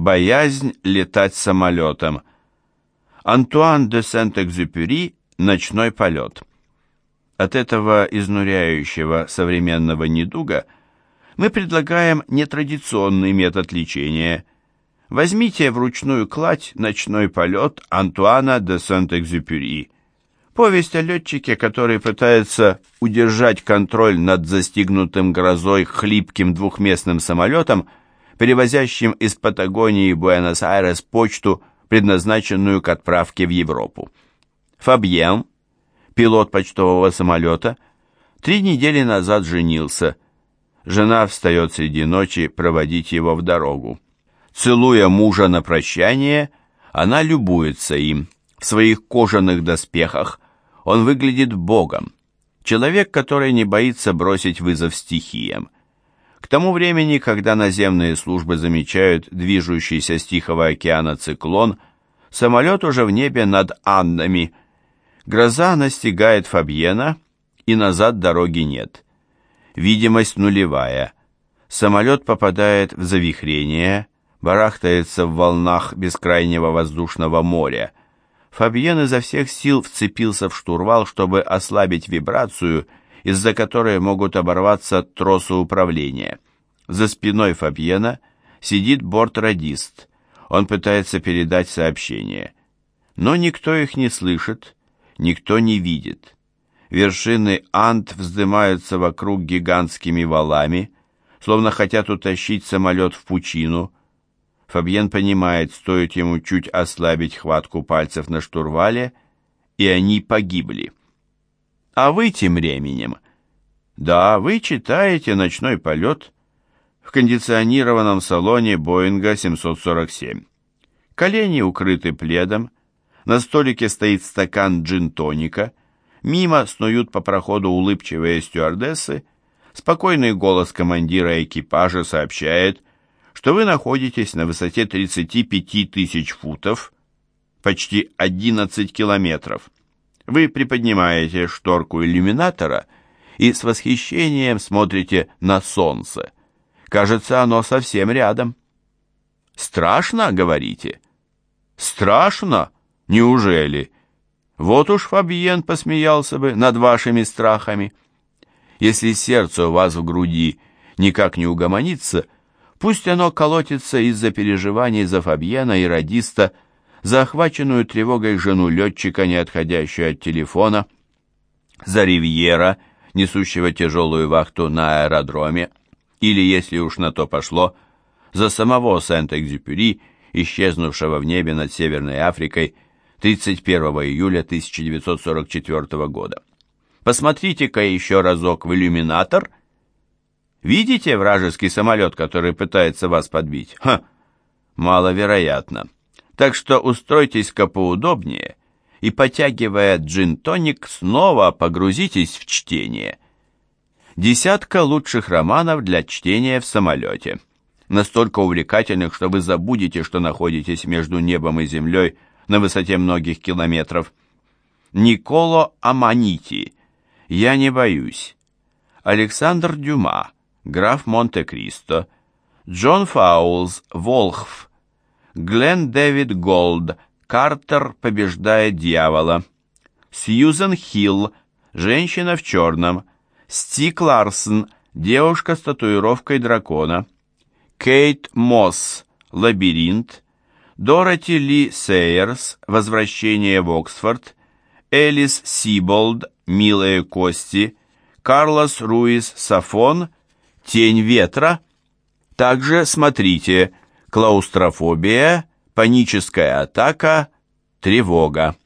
Боязнь летать самолетом. Антуан де Сент-Экзюпери «Ночной полет». От этого изнуряющего современного недуга мы предлагаем нетрадиционный метод лечения. Возьмите вручную кладь «Ночной полет» Антуана де Сент-Экзюпери. Повесть о летчике, который пытается удержать контроль над застигнутым грозой хлипким двухместным самолетом – перевозящим из Патагонии Буэнос-Айрес почту, предназначенную к отправке в Европу. Фабьен, пилот почтового самолета, три недели назад женился. Жена встает среди ночи проводить его в дорогу. Целуя мужа на прощание, она любуется им. В своих кожаных доспехах он выглядит богом. Человек, который не боится бросить вызов стихиям. Тому времени, когда наземные службы замечают движущийся с Тихого океана циклон, самолет уже в небе над Аннами. Гроза настигает Фабьена, и назад дороги нет. Видимость нулевая. Самолет попадает в завихрение, барахтается в волнах бескрайнего воздушного моря. Фабьен изо всех сил вцепился в штурвал, чтобы ослабить вибрацию из-за которой могут оборваться тросы управления. За спиной Фабьена сидит бортрадист. Он пытается передать сообщение. Но никто их не слышит, никто не видит. Вершины Ант вздымаются вокруг гигантскими валами, словно хотят утащить самолет в пучину. Фабьен понимает, стоит ему чуть ослабить хватку пальцев на штурвале, и они погибли. А вы тем временем... Да, вы читаете «Ночной полет» в кондиционированном салоне Боинга 747. Колени укрыты пледом, на столике стоит стакан джин-тоника, мимо снуют по проходу улыбчивые стюардессы, спокойный голос командира экипажа сообщает, что вы находитесь на высоте 35 тысяч футов, почти 11 километров. Вы приподнимаете шторку иллюминатора и с восхищением смотрите на солнце. Кажется, оно совсем рядом. «Страшно?» — говорите. «Страшно? Неужели?» Вот уж Фабиен посмеялся бы над вашими страхами. Если сердце у вас в груди никак не угомонится, пусть оно колотится из-за переживаний за Фабьена и радиста, за охваченную тревогой жену летчика, не отходящую от телефона, за Ривьера, несущего тяжелую вахту на аэродроме, или, если уж на то пошло, за самого Сент-Экзюпери, исчезнувшего в небе над Северной Африкой 31 июля 1944 года. Посмотрите-ка еще разок в иллюминатор. Видите вражеский самолет, который пытается вас подбить? Ха, маловероятно. Так что устройтесь-ка поудобнее и, потягивая джин-тоник, снова погрузитесь в чтение. Десятка лучших романов для чтения в самолете. Настолько увлекательных, что вы забудете, что находитесь между небом и землей на высоте многих километров. Николо Аманити. «Я не боюсь». Александр Дюма. Граф Монте-Кристо. Джон Фаулс. Волхв. Глен Дэвид Голд, Картер побеждает дьявола. Сьюзен Хилл, женщина в черном. Стиг Ларссон, девушка с татуировкой дракона. Кейт Мосс, лабиринт. Дороти Ли Сейерс, возвращение в Оксфорд. Элис Сиболд, милые кости. Карлос Руис Сафон, тень ветра. Также смотрите клаустрофобия, паническая атака, тревога.